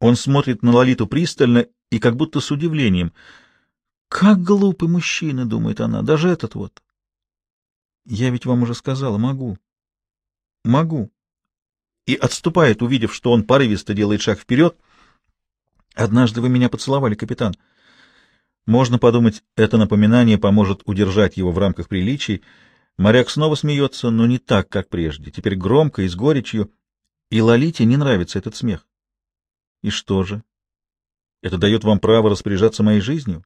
Он смотрит на Лолиту пристально и как будто с удивлением. «Как глупый мужчина!» — думает она. «Даже этот вот!» «Я ведь вам уже сказала, могу. Могу!» И отступает, увидев, что он порывисто делает шаг вперед. «Однажды вы меня поцеловали, капитан». Можно подумать, это напоминание поможет удержать его в рамках приличий. Моряк снова смеется, но не так, как прежде. Теперь громко и с горечью. И Лолите не нравится этот смех. И что же? Это дает вам право распоряжаться моей жизнью?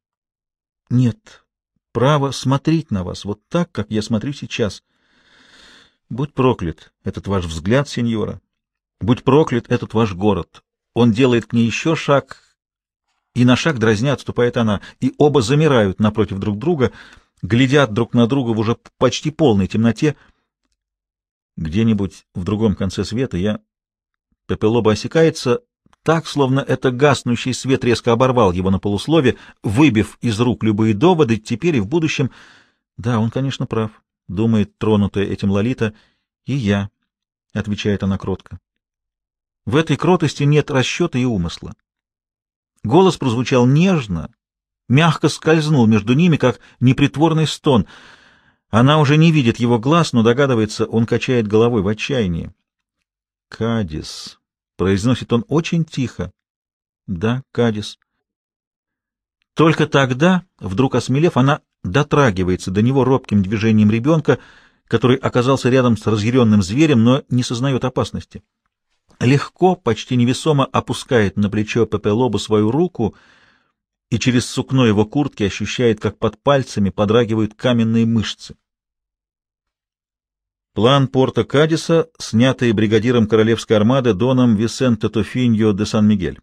Нет. Право смотреть на вас вот так, как я смотрю сейчас. Будь проклят этот ваш взгляд, сеньора. Будь проклят этот ваш город. Он делает к ней еще шаг, и на шаг дразня отступает она, и оба замирают напротив друг друга, глядят друг на друга в уже почти полной темноте. Где-нибудь в другом конце света я... Пепелоба осекается, так, словно это гаснущий свет резко оборвал его на полуслове, выбив из рук любые доводы, теперь и в будущем. Да, он, конечно, прав, — думает тронутая этим Лолита. И я, — отвечает она кротко. В этой кротости нет расчета и умысла. Голос прозвучал нежно, мягко скользнул между ними, как непритворный стон. Она уже не видит его глаз, но догадывается, он качает головой в отчаянии. «Кадис», — произносит он очень тихо. «Да, Кадис». Только тогда, вдруг осмелев, она дотрагивается до него робким движением ребенка, который оказался рядом с разъяренным зверем, но не сознает опасности легко, почти невесомо опускает на плечо Пепелобу свою руку и через сукно его куртки ощущает, как под пальцами подрагивают каменные мышцы. План порта Кадиса, снятый бригадиром королевской армады Доном Висенте Тофиньо де Сан-Мигель.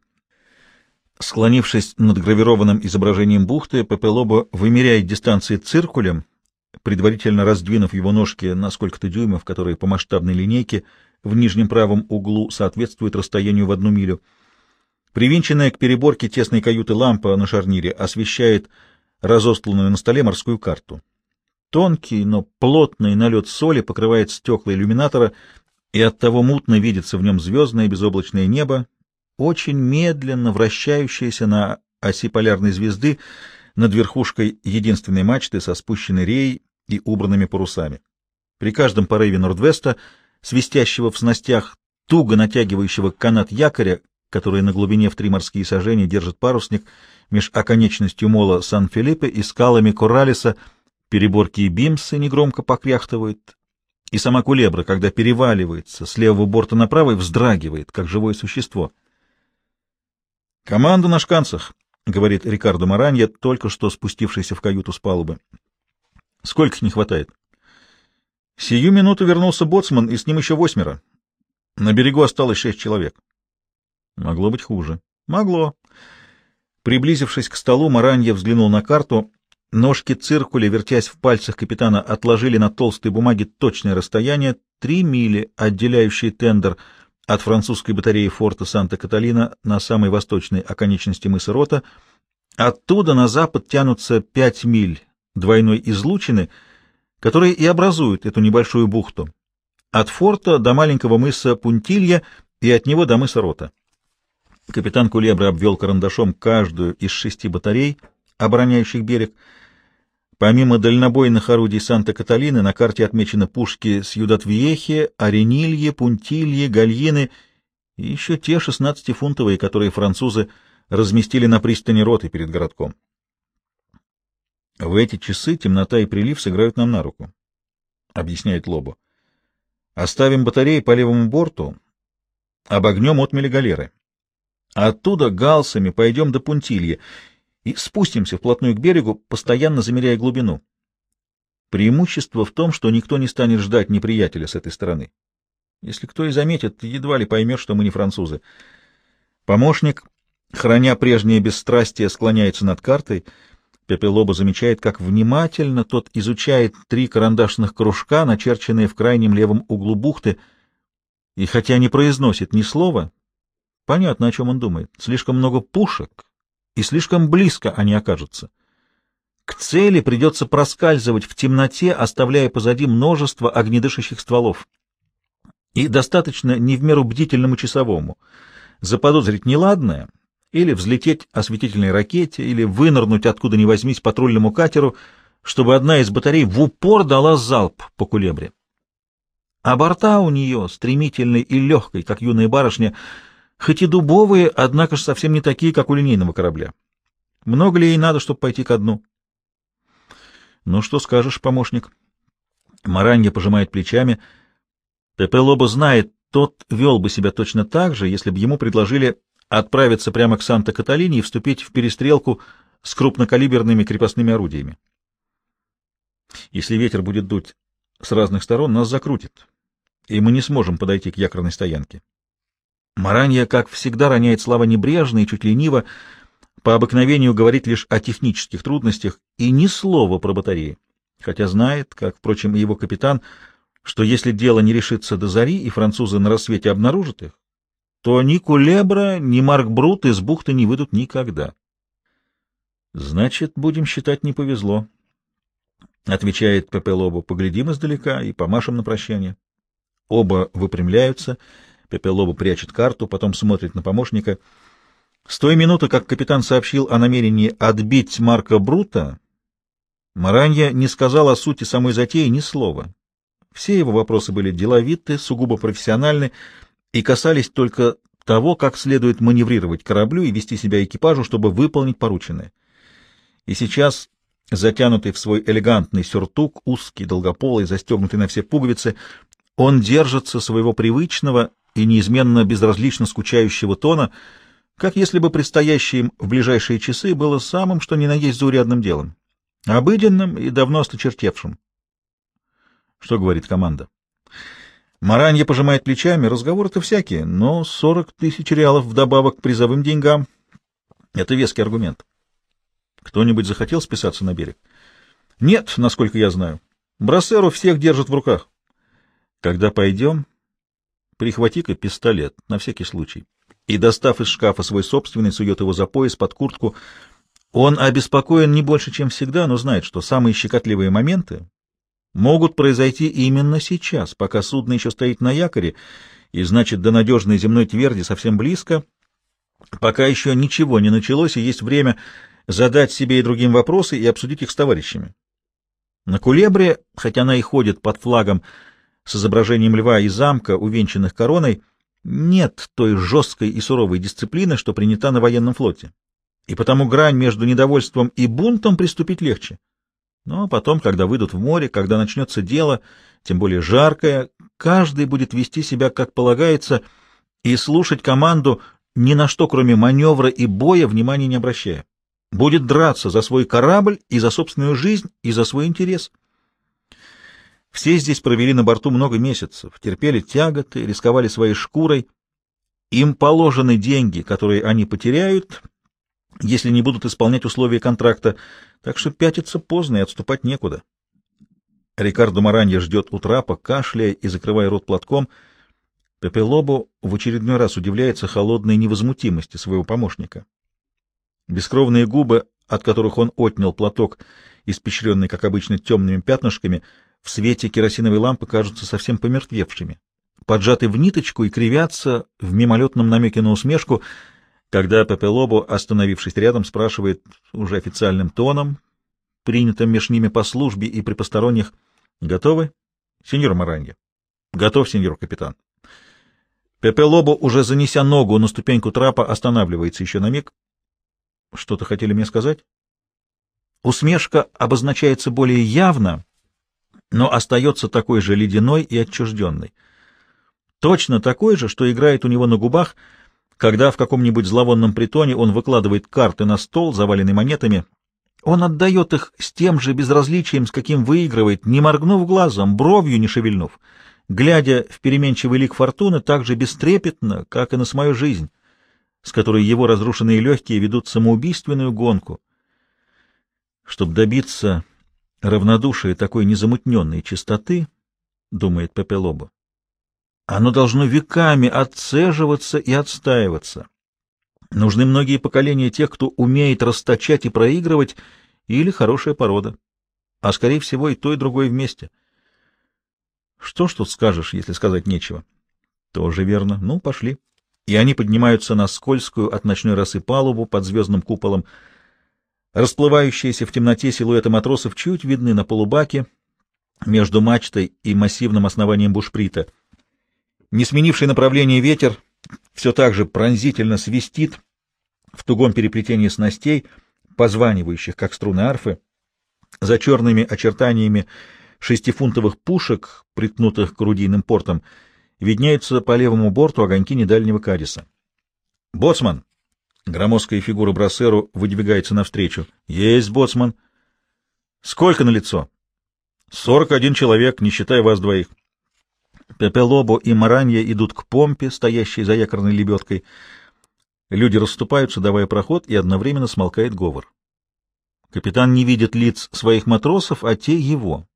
Склонившись над гравированным изображением бухты, Пепелобо вымеряет дистанции циркулем, предварительно раздвинув его ножки на сколько-то дюймов, которые по масштабной линейке — в нижнем правом углу соответствует расстоянию в одну милю. Привинченная к переборке тесной каюты лампа на шарнире освещает разостланную на столе морскую карту. Тонкий, но плотный налет соли покрывает стекла иллюминатора, и оттого мутно видится в нем звездное безоблачное небо, очень медленно вращающееся на оси полярной звезды над верхушкой единственной мачты со спущенной реей и убранными парусами. При каждом порыве Нордвеста свистящего в снастях, туго натягивающего канат якоря, который на глубине в три морские сажения держит парусник, меж оконечностью мола Сан-Филиппе и скалами Коралиса, переборки и бимсы негромко покряхтывают, и сама кулебра, когда переваливается с левого борта на правый, вздрагивает, как живое существо. «Команда на шканцах», — говорит Рикардо Маранья, только что спустившийся в каюту с палубы. «Сколько не хватает?» Сию минуту вернулся боцман, и с ним еще восьмеро. На берегу осталось шесть человек. Могло быть хуже. Могло. Приблизившись к столу, Маранья взглянул на карту. Ножки циркуля, вертясь в пальцах капитана, отложили на толстой бумаге точное расстояние — три мили, отделяющие тендер от французской батареи форта Санта-Каталина на самой восточной оконечности мыса Рота. Оттуда на запад тянутся пять миль двойной излучины — которые и образуют эту небольшую бухту. От форта до маленького мыса Пунтилья и от него до мыса Рота. Капитан Кулебра обвел карандашом каждую из шести батарей, обороняющих берег. Помимо дальнобойных орудий Санта-Каталины на карте отмечены пушки Сьюдат-Вьехе, Аренилье, Пунтилье, Гальины и еще те шестнадцатифунтовые, которые французы разместили на пристани роты перед городком. В эти часы темнота и прилив сыграют нам на руку, — объясняет Лобо. Оставим батареи по левому борту, обогнем отмели галеры. Оттуда галсами пойдем до Пунтилья и спустимся вплотную к берегу, постоянно замеряя глубину. Преимущество в том, что никто не станет ждать неприятеля с этой стороны. Если кто и заметит, едва ли поймет, что мы не французы. Помощник, храня прежнее бесстрастие, склоняется над картой — Пепелоба замечает, как внимательно тот изучает три карандашных кружка, начерченные в крайнем левом углу бухты, и хотя не произносит ни слова, понятно, о чем он думает. Слишком много пушек, и слишком близко они окажутся. К цели придется проскальзывать в темноте, оставляя позади множество огнедышащих стволов. И достаточно не в меру бдительному часовому, заподозрить неладное или взлететь осветительной ракете, или вынырнуть откуда ни возьмись патрульному катеру, чтобы одна из батарей в упор дала залп по кулебре. А борта у нее, стремительной и легкой, как юная барышня, хоть и дубовые, однако же совсем не такие, как у линейного корабля. Много ли ей надо, чтобы пойти ко дну? Ну, что скажешь, помощник? Маранья пожимает плечами. Пепе Лобо знает, тот вел бы себя точно так же, если бы ему предложили отправиться прямо к Санта-Каталине и вступить в перестрелку с крупнокалиберными крепостными орудиями. Если ветер будет дуть с разных сторон, нас закрутит, и мы не сможем подойти к якорной стоянке. Маранья, как всегда, роняет слова небрежно и чуть лениво, по обыкновению говорит лишь о технических трудностях и ни слова про батареи, хотя знает, как, впрочем, и его капитан, что если дело не решится до зари и французы на рассвете обнаружат их, то ни Кулебра, ни Марк Брут из бухты не выйдут никогда. Значит, будем считать, не повезло. Отвечает Пепе Лобо, поглядим издалека и помашем на прощание. Оба выпрямляются, Пепе Лобо прячет карту, потом смотрит на помощника. С той минуты, как капитан сообщил о намерении отбить Марка Брута, Маранья не сказал о сути самой затеи ни слова. Все его вопросы были деловиты, сугубо профессиональны, и касались только того, как следует маневрировать кораблю и вести себя экипажу, чтобы выполнить порученное. И сейчас, затянутый в свой элегантный сюртук, узкий, долгополый, застегнутый на все пуговицы, он держится своего привычного и неизменно безразлично скучающего тона, как если бы предстоящее им в ближайшие часы было самым, что ни на есть заурядным делом, обыденным и давно осточертевшим. Что говорит команда? Маранья пожимает плечами, разговоры-то всякие, но сорок тысяч реалов вдобавок к призовым деньгам — это веский аргумент. Кто-нибудь захотел списаться на берег? Нет, насколько я знаю. Брассеру всех держат в руках. Когда пойдем, прихвати-ка пистолет, на всякий случай. И, достав из шкафа свой собственный, сует его за пояс, под куртку. Он обеспокоен не больше, чем всегда, но знает, что самые щекотливые моменты могут произойти именно сейчас, пока судно еще стоит на якоре, и значит, до надежной земной тверди совсем близко, пока еще ничего не началось, и есть время задать себе и другим вопросы и обсудить их с товарищами. На Кулебре, хотя она и ходит под флагом с изображением льва и замка, увенчанных короной, нет той жесткой и суровой дисциплины, что принята на военном флоте. И потому грань между недовольством и бунтом приступить легче. Но потом, когда выйдут в море, когда начнется дело, тем более жаркое, каждый будет вести себя как полагается и слушать команду ни на что, кроме маневра и боя, внимания не обращая. Будет драться за свой корабль и за собственную жизнь, и за свой интерес. Все здесь провели на борту много месяцев, терпели тяготы, рисковали своей шкурой. Им положены деньги, которые они потеряют, если не будут исполнять условия контракта, так что пятиться поздно и отступать некуда. Рикардо Маранья ждет у трапа, кашляя и закрывая рот платком. Пепелобо в очередной раз удивляется холодной невозмутимости своего помощника. Бескровные губы, от которых он отнял платок, испещренный, как обычно, темными пятнышками, в свете керосиновой лампы кажутся совсем помертвевшими, поджаты в ниточку и кривятся в мимолетном намеке на усмешку — когда Пепелобо, остановившись рядом, спрашивает уже официальным тоном, принятым между ними по службе и при посторонних, «Готовы, сеньор Маранья?» «Готов, сеньор капитан». Пепелобо, уже занеся ногу на ступеньку трапа, останавливается еще на миг. «Что-то хотели мне сказать?» Усмешка обозначается более явно, но остается такой же ледяной и отчужденной. Точно такой же, что играет у него на губах — когда в каком-нибудь зловонном притоне он выкладывает карты на стол, заваленный монетами, он отдает их с тем же безразличием, с каким выигрывает, не моргнув глазом, бровью не шевельнув, глядя в переменчивый лик фортуны так же бестрепетно, как и на свою жизнь, с которой его разрушенные легкие ведут самоубийственную гонку. Чтобы добиться равнодушия такой незамутненной чистоты, думает Пепелобо, оно должно веками отцеживаться и отстаиваться. Нужны многие поколения тех, кто умеет расточать и проигрывать, или хорошая порода. А, скорее всего, и то, и другое вместе. Что ж тут скажешь, если сказать нечего? Тоже верно. Ну, пошли. и они поднимаются на скользкую от ночной росы палубу под звездным куполом. Расплывающиеся в темноте силуэты матросов чуть видны на полубаке между мачтой и массивным основанием бушприта. Не сменивший направление ветер все так же пронзительно свистит в тугом переплетении снастей, позванивающих, как струны арфы, за черными очертаниями шестифунтовых пушек, приткнутых к орудийным портам, виднеются по левому борту огоньки недальнего Кадиса. «Боцман!» Громоздкая фигура Брассеру выдвигается навстречу. «Есть, боцман!» «Сколько на лицо?» «Сорок один человек, не считая вас двоих». Пепелобо и Маранья идут к помпе, стоящей за якорной лебедкой. Люди расступаются, давая проход, и одновременно смолкает говор. Капитан не видит лиц своих матросов, а те его.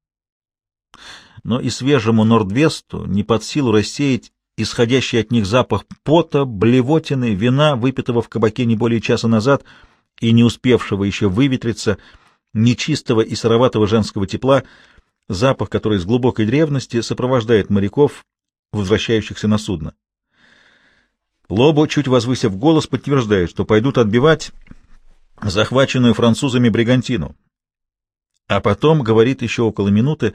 Но и свежему Нордвесту не под силу рассеять исходящий от них запах пота, блевотины, вина, выпитого в кабаке не более часа назад и не успевшего еще выветриться, нечистого и сыроватого женского тепла, запах, который с глубокой древности сопровождает моряков, возвращающихся на судно. Лобо, чуть возвысив голос, подтверждает, что пойдут отбивать захваченную французами бригантину. А потом говорит еще около минуты,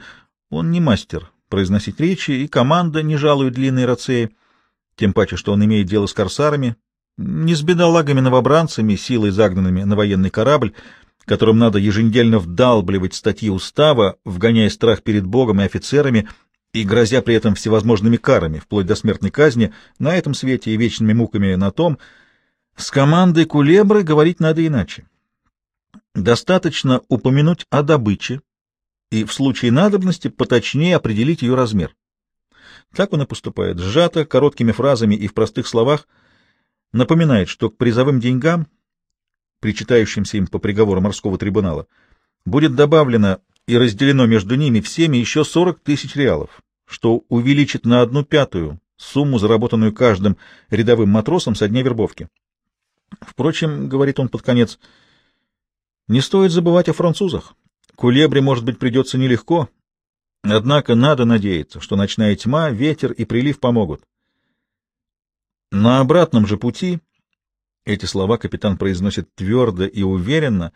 он не мастер произносить речи, и команда не жалует длинные рацеи, тем паче, что он имеет дело с корсарами, не с бедолагами-новобранцами, силой загнанными на военный корабль, которым надо еженедельно вдалбливать статьи устава, вгоняя страх перед Богом и офицерами и грозя при этом всевозможными карами, вплоть до смертной казни, на этом свете и вечными муками на том, с командой Кулебры говорить надо иначе. Достаточно упомянуть о добыче и в случае надобности поточнее определить ее размер. Так он и поступает, сжато, короткими фразами и в простых словах, напоминает, что к призовым деньгам, причитающимся им по приговору морского трибунала, будет добавлено и разделено между ними всеми еще 40 тысяч реалов, что увеличит на одну пятую сумму, заработанную каждым рядовым матросом со дня вербовки. Впрочем, говорит он под конец, не стоит забывать о французах. Кулебре, может быть, придется нелегко, однако надо надеяться, что ночная тьма, ветер и прилив помогут. На обратном же пути эти слова капитан произносит твердо и уверенно,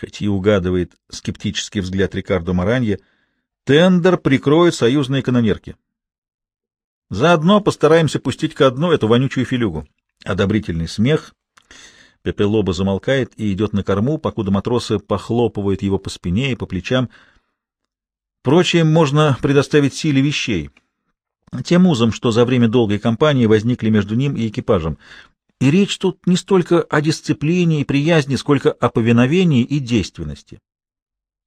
хоть и угадывает скептический взгляд Рикардо Маранье, тендер прикроет союзные канонерки. Заодно постараемся пустить ко дну эту вонючую филюгу. Одобрительный смех. Пепелоба замолкает и идет на корму, покуда матросы похлопывают его по спине и по плечам. Прочее можно предоставить силе вещей, тем узам, что за время долгой кампании возникли между ним и экипажем. И речь тут не столько о дисциплине и приязни, сколько о повиновении и действенности.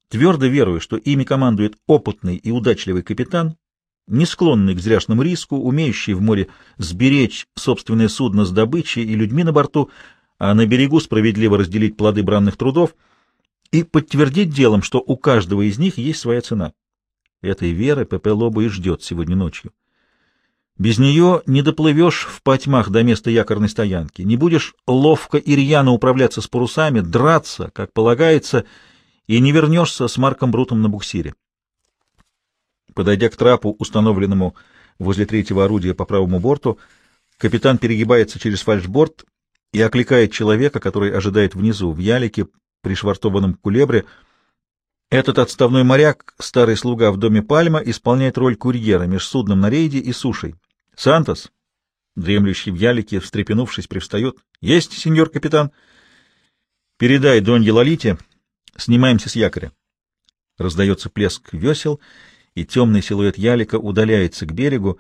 Твердо верую, что ими командует опытный и удачливый капитан, не склонный к зряшному риску, умеющий в море сберечь собственное судно с добычей и людьми на борту, а на берегу справедливо разделить плоды бранных трудов и подтвердить делом, что у каждого из них есть своя цена. Этой веры Пепе Лобо и ждет сегодня ночью. Без нее не доплывешь в потьмах до места якорной стоянки, не будешь ловко и рьяно управляться с парусами, драться, как полагается, и не вернешься с Марком Брутом на буксире. Подойдя к трапу, установленному возле третьего орудия по правому борту, капитан перегибается через фальшборд и окликает человека, который ожидает внизу, в ялике, пришвартованном к кулебре. Этот отставной моряк, старый слуга в доме Пальма, исполняет роль курьера между судном на рейде и сушей. Сантос, дремлющий в ялике, встрепенувшись, привстает. Есть, сеньор капитан. Передай Донье Лолите. Снимаемся с якоря. Раздается плеск весел, и темный силуэт ялика удаляется к берегу,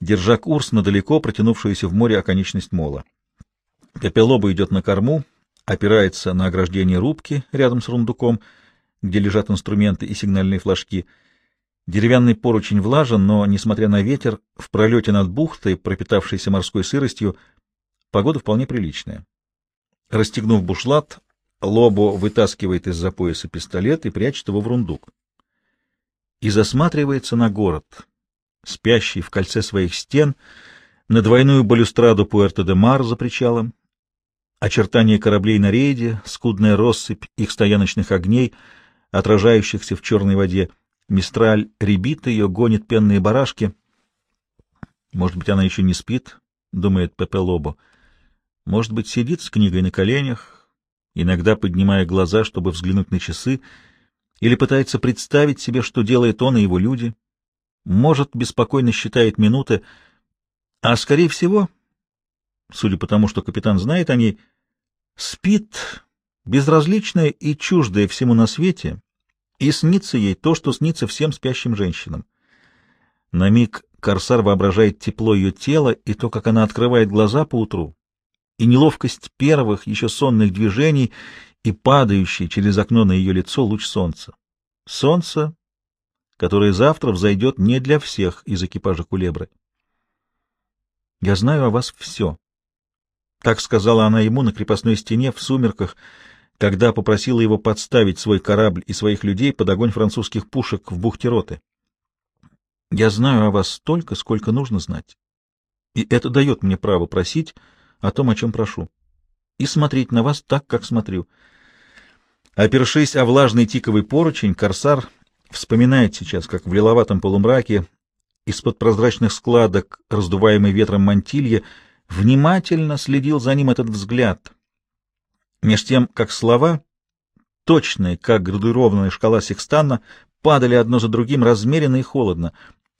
держа курс на далеко протянувшуюся в море оконечность мола. Пепелоба идет на корму, опирается на ограждение рубки рядом с рундуком, где лежат инструменты и сигнальные флажки — Деревянный поручень влажен, но, несмотря на ветер, в пролете над бухтой, пропитавшейся морской сыростью, погода вполне приличная. Расстегнув бушлат, Лобо вытаскивает из-за пояса пистолет и прячет его в рундук. И засматривается на город, спящий в кольце своих стен, на двойную балюстраду Пуэрто-де-Мар за причалом, очертания кораблей на рейде, скудная россыпь их стояночных огней, отражающихся в черной воде — Мистраль ребит ее, гонит пенные барашки. Может быть, она еще не спит, — думает Пепе Лобо. Может быть, сидит с книгой на коленях, иногда поднимая глаза, чтобы взглянуть на часы, или пытается представить себе, что делает он и его люди. Может, беспокойно считает минуты, а, скорее всего, судя по тому, что капитан знает о ней, спит, безразличная и чуждая всему на свете, и снится ей то, что снится всем спящим женщинам. На миг Корсар воображает тепло ее тела и то, как она открывает глаза по утру, и неловкость первых, еще сонных движений и падающий через окно на ее лицо луч солнца. Солнце, которое завтра взойдет не для всех из экипажа Кулебры. «Я знаю о вас все», — так сказала она ему на крепостной стене в сумерках, когда попросила его подставить свой корабль и своих людей под огонь французских пушек в бухте Роты. Я знаю о вас столько, сколько нужно знать. И это дает мне право просить о том, о чем прошу. И смотреть на вас так, как смотрю. Опершись о влажный тиковый поручень, корсар вспоминает сейчас, как в лиловатом полумраке из-под прозрачных складок, раздуваемой ветром мантилья, внимательно следил за ним этот взгляд. Меж тем, как слова, точные, как градуированная шкала секстанна, падали одно за другим размеренно и холодно,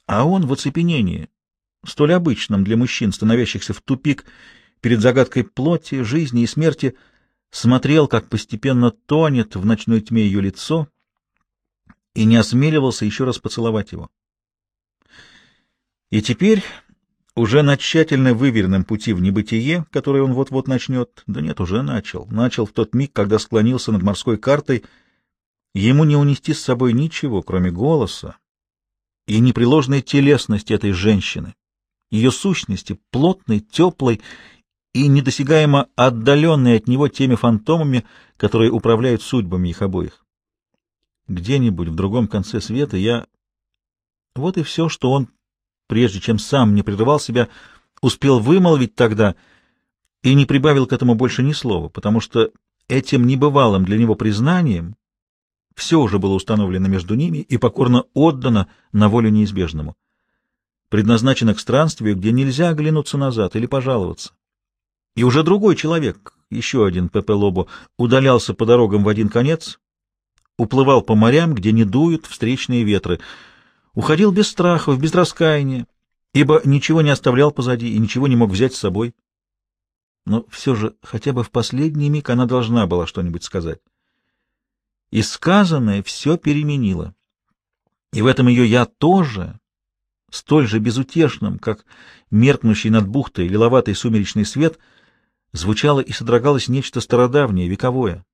а он в оцепенении, столь обычном для мужчин, становящихся в тупик перед загадкой плоти, жизни и смерти, смотрел, как постепенно тонет в ночной тьме ее лицо, и не осмеливался еще раз поцеловать его. И теперь, уже на тщательно выверенном пути в небытие, который он вот-вот начнет, да нет, уже начал, начал в тот миг, когда склонился над морской картой, ему не унести с собой ничего, кроме голоса, и непреложной телесности этой женщины, ее сущности, плотной, теплой и недосягаемо отдаленной от него теми фантомами, которые управляют судьбами их обоих. Где-нибудь в другом конце света я... Вот и все, что он, прежде чем сам не прерывал себя, успел вымолвить тогда и не прибавил к этому больше ни слова, потому что этим небывалым для него признанием все уже было установлено между ними и покорно отдано на волю неизбежному. Предназначено к странствию, где нельзя оглянуться назад или пожаловаться. И уже другой человек, еще один Пепе Лобо, удалялся по дорогам в один конец, уплывал по морям, где не дуют встречные ветры, уходил без страхов, без раскаяния, ибо ничего не оставлял позади и ничего не мог взять с собой. Но все же хотя бы в последний миг она должна была что-нибудь сказать и сказанное все переменило. И в этом ее «я» тоже, столь же безутешным, как меркнущий над бухтой лиловатый сумеречный свет, звучало и содрогалось нечто стародавнее, вековое.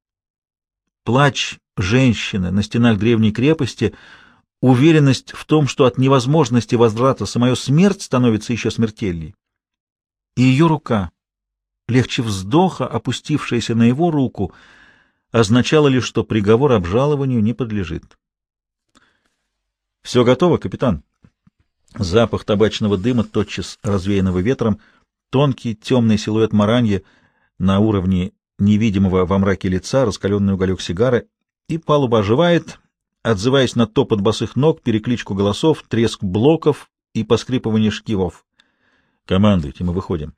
Плач женщины на стенах древней крепости, уверенность в том, что от невозможности возврата самая смерть становится еще смертельней. И ее рука, легче вздоха, опустившаяся на его руку — означало лишь, что приговор обжалованию не подлежит. «Все готово, капитан?» Запах табачного дыма, тотчас развеянного ветром, тонкий темный силуэт маранья на уровне невидимого во мраке лица, раскаленный уголек сигары, и палуба оживает, отзываясь на топот босых ног, перекличку голосов, треск блоков и поскрипывание шкивов. «Командуйте, мы выходим».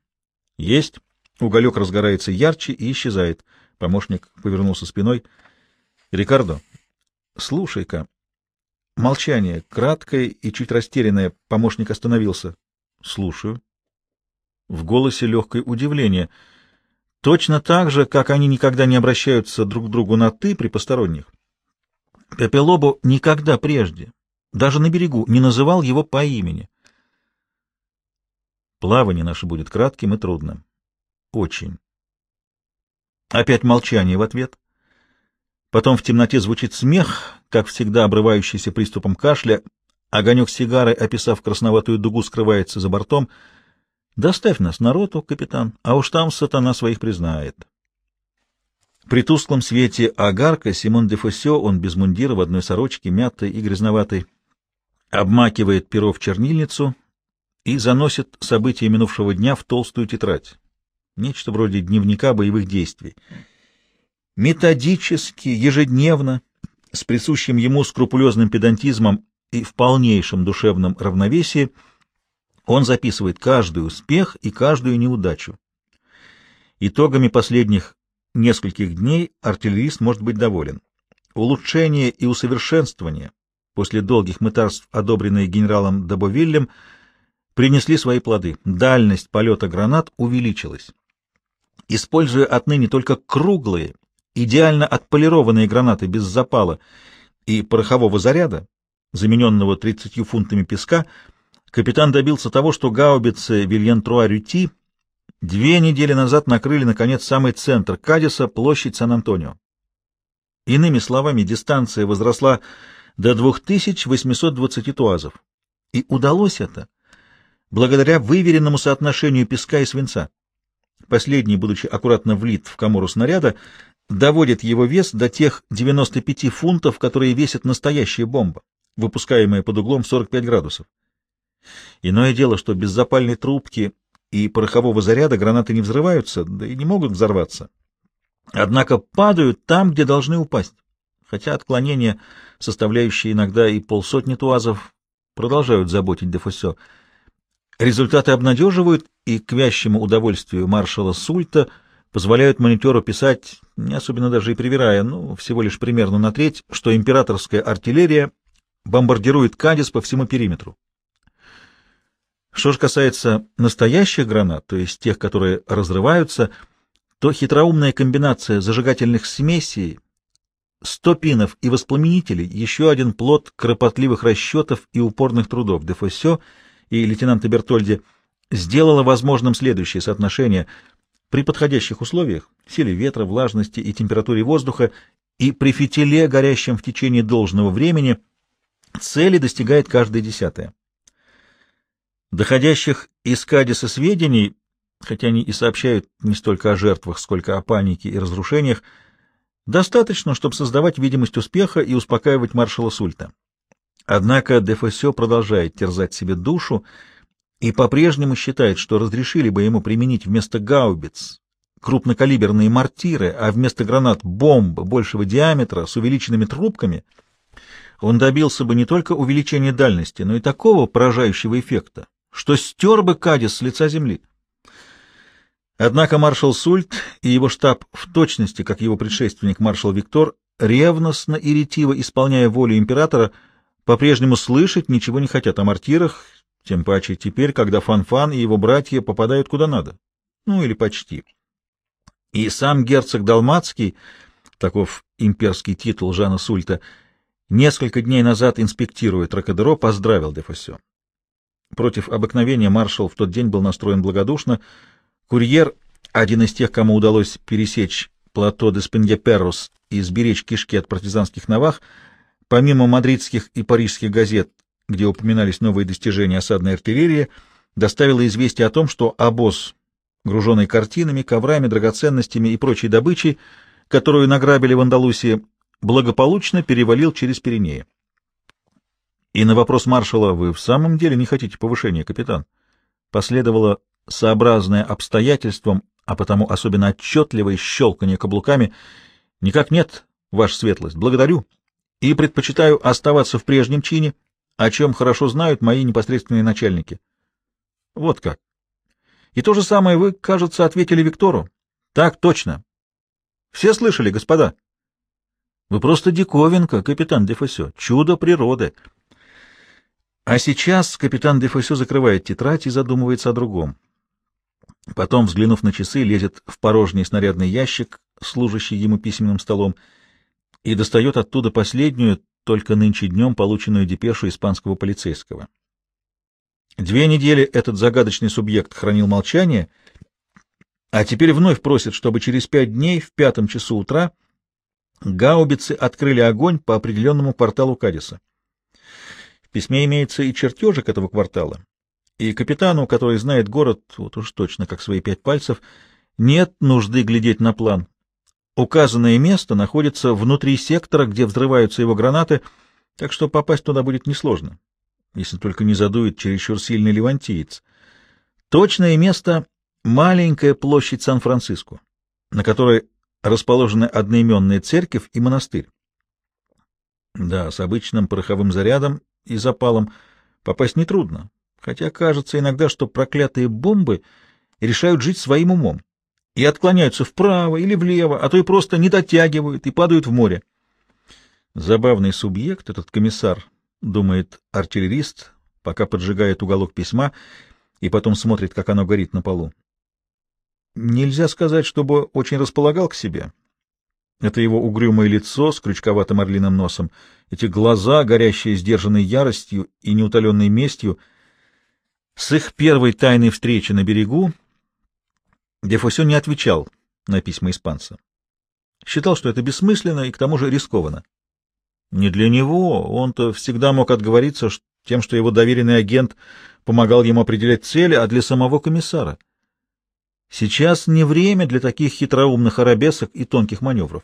«Есть». Уголек разгорается ярче и исчезает. Помощник повернулся спиной. — Рикардо, слушай-ка. Молчание, краткое и чуть растерянное. Помощник остановился. — Слушаю. В голосе легкое удивление. Точно так же, как они никогда не обращаются друг к другу на «ты» при посторонних. Пепелобо никогда прежде, даже на берегу, не называл его по имени. Плавание наше будет кратким и трудным. Очень. Опять молчание в ответ. Потом в темноте звучит смех, как всегда обрывающийся приступом кашля. Огонек сигары, описав красноватую дугу, скрывается за бортом. «Доставь нас на роту, капитан, а уж там сатана своих признает». При тусклом свете огарка Симон де Фосе, он без мундира, в одной сорочке, мятой и грязноватой, обмакивает перо в чернильницу и заносит события минувшего дня в толстую тетрадь нечто вроде дневника боевых действий. Методически, ежедневно, с присущим ему скрупулезным педантизмом и в полнейшем душевном равновесии, Он записывает каждый успех и каждую неудачу. Итогами последних нескольких дней артиллерист может быть доволен. Улучшение и усовершенствование, после долгих мытарств, одобренные генералом Добовиллем, принесли свои плоды. Дальность полета гранат увеличилась. Используя отныне только круглые, идеально отполированные гранаты без запала и порохового заряда, замененного 30 фунтами песка, капитан добился того, что гаубицы Вильен-Труа-Рюти две недели назад накрыли, наконец, самый центр Кадиса, площадь Сан-Антонио. Иными словами, дистанция возросла до 2820 туазов. И удалось это благодаря выверенному соотношению песка и свинца. Последний, будучи аккуратно влит в комору снаряда, доводит его вес до тех 95 фунтов, которые весит настоящая бомба, выпускаемая под углом в 45 градусов. Иное дело, что без запальной трубки и порохового заряда гранаты не взрываются, да и не могут взорваться. Однако падают там, где должны упасть. Хотя отклонения, составляющие иногда и полсотни туазов, продолжают заботить Дефосе. Результаты обнадеживают и, к вящему удовольствию маршала Сульта, позволяют монитору писать, не особенно даже и привирая, ну, всего лишь примерно на треть, что императорская артиллерия бомбардирует Кадис по всему периметру. Что же касается настоящих гранат, то есть тех, которые разрываются, то хитроумная комбинация зажигательных смесей, стопинов и воспламенителей — еще один плод кропотливых расчетов и упорных трудов Дефосе и лейтенанта Бертольди сделала возможным следующее соотношение при подходящих условиях — силе ветра, влажности и температуре воздуха и при фитиле, горящем в течение должного времени, цели достигает каждая десятая. Доходящих из Кадиса сведений, хотя они и сообщают не столько о жертвах, сколько о панике и разрушениях, достаточно, чтобы создавать видимость успеха и успокаивать маршала Сульта. Однако Дефосе продолжает терзать себе душу и по-прежнему считает, что разрешили бы ему применить вместо гаубиц крупнокалиберные мортиры, а вместо гранат бомбы большего диаметра с увеличенными трубками, он добился бы не только увеличения дальности, но и такого поражающего эффекта, что стер бы Кадис с лица земли. Однако маршал Сульт и его штаб в точности, как его предшественник маршал Виктор, ревностно и ретиво исполняя волю императора, по-прежнему слышать ничего не хотят о мартирах, тем паче теперь, когда Фанфан -фан и его братья попадают куда надо. Ну, или почти. И сам герцог Далмацкий, таков имперский титул Жана Сульта, несколько дней назад, инспектируя Тракадеро, поздравил Дефосе. Против обыкновения маршал в тот день был настроен благодушно. Курьер, один из тех, кому удалось пересечь плато де Спеньяперрус и сберечь кишки от партизанских навах, помимо мадридских и парижских газет, где упоминались новые достижения осадной артиллерии, доставила известие о том, что обоз, груженный картинами, коврами, драгоценностями и прочей добычей, которую награбили в Андалусии, благополучно перевалил через Пиренеи. И на вопрос маршала «Вы в самом деле не хотите повышения, капитан?» последовало сообразное обстоятельствам, а потому особенно отчетливое щелканье каблуками. «Никак нет, ваша светлость, благодарю, и предпочитаю оставаться в прежнем чине, о чем хорошо знают мои непосредственные начальники». Вот как. И то же самое вы, кажется, ответили Виктору. Так точно. Все слышали, господа? Вы просто диковинка, капитан Дефосе, чудо природы. А сейчас капитан Дефосе закрывает тетрадь и задумывается о другом. Потом, взглянув на часы, лезет в порожний снарядный ящик, служащий ему письменным столом, и достает оттуда последнюю, только нынче днем полученную депешу испанского полицейского. Две недели этот загадочный субъект хранил молчание, а теперь вновь просит, чтобы через пять дней в пятом часу утра гаубицы открыли огонь по определенному кварталу Кадиса письме имеется и чертежик этого квартала, и капитану, который знает город, вот уж точно как свои пять пальцев, нет нужды глядеть на план. Указанное место находится внутри сектора, где взрываются его гранаты, так что попасть туда будет несложно, если только не задует чересчур сильный левантиец. Точное место — маленькая площадь Сан-Франциско, на которой расположены одноименная церковь и монастырь. Да, с обычным пороховым зарядом и запалом попасть нетрудно, хотя кажется иногда, что проклятые бомбы решают жить своим умом и отклоняются вправо или влево, а то и просто не дотягивают и падают в море. Забавный субъект этот комиссар, думает артиллерист, пока поджигает уголок письма и потом смотрит, как оно горит на полу. Нельзя сказать, чтобы очень располагал к себе. Это его угрюмое лицо с крючковатым орлиным носом, эти глаза, горящие сдержанной яростью и неутоленной местью. С их первой тайной встречи на берегу Дефосё не отвечал на письма испанца. Считал, что это бессмысленно и к тому же рискованно. Не для него, он-то всегда мог отговориться тем, что его доверенный агент помогал ему определять цели, а для самого комиссара. Сейчас не время для таких хитроумных арабесок и тонких маневров.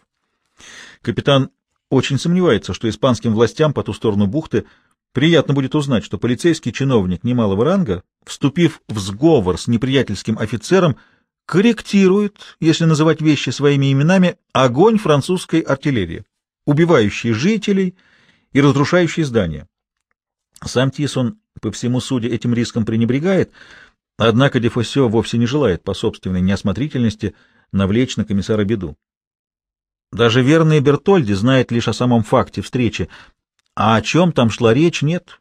Капитан очень сомневается, что испанским властям по ту сторону бухты приятно будет узнать, что полицейский чиновник немалого ранга, вступив в сговор с неприятельским офицером, корректирует, если называть вещи своими именами, огонь французской артиллерии убивающий жителей и разрушающий здания. Сам Тисон, по всему суде, этим риском пренебрегает, однако Дефосе вовсе не желает по собственной неосмотрительности навлечь на комиссара беду. Даже верный Бертольди знает лишь о самом факте встречи, а о чем там шла речь, нет,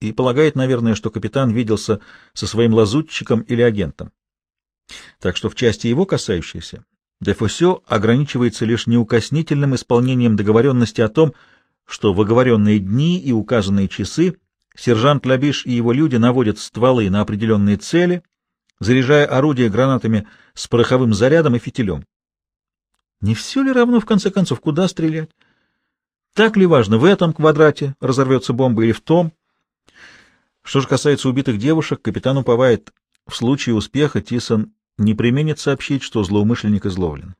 и полагает, наверное, что капитан виделся со своим лазутчиком или агентом. Так что в части его касающейся Дефосе ограничивается лишь неукоснительным исполнением договоренности о том, что в оговоренные дни и указанные часы сержант Лабиш и его люди наводят стволы на определенные цели, заряжая орудия гранатами с пороховым зарядом и фитилем. Не все ли равно, в конце концов, куда стрелять? Так ли важно, в этом квадрате разорвется бомба или в том? Что же касается убитых девушек, капитан уповает, в случае успеха Тисон не применит сообщить, что злоумышленник изловлен.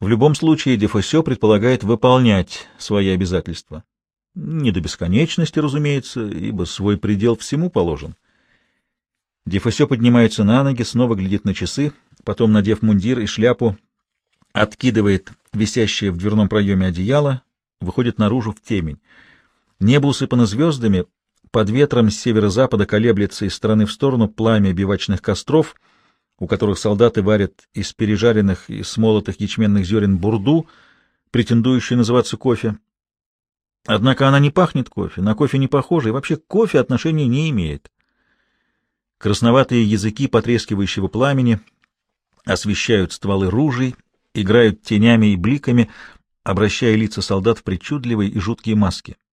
В любом случае Дефосе предполагает выполнять свои обязательства. Не до бесконечности, разумеется, ибо свой предел всему положен. Дефосе поднимается на ноги, снова глядит на часы, потом, надев мундир и шляпу, откидывает висящее в дверном проеме одеяло, выходит наружу в темень. Небо усыпано звездами, под ветром с северо-запада колеблется из стороны в сторону пламя бивачных костров — у которых солдаты варят из пережаренных и смолотых ячменных зерен бурду, претендующую называться кофе. Однако она не пахнет кофе, на кофе не похожа, и вообще кофе отношения не имеет. Красноватые языки потрескивающего пламени освещают стволы ружей, играют тенями и бликами, обращая лица солдат в причудливые и жуткие маски.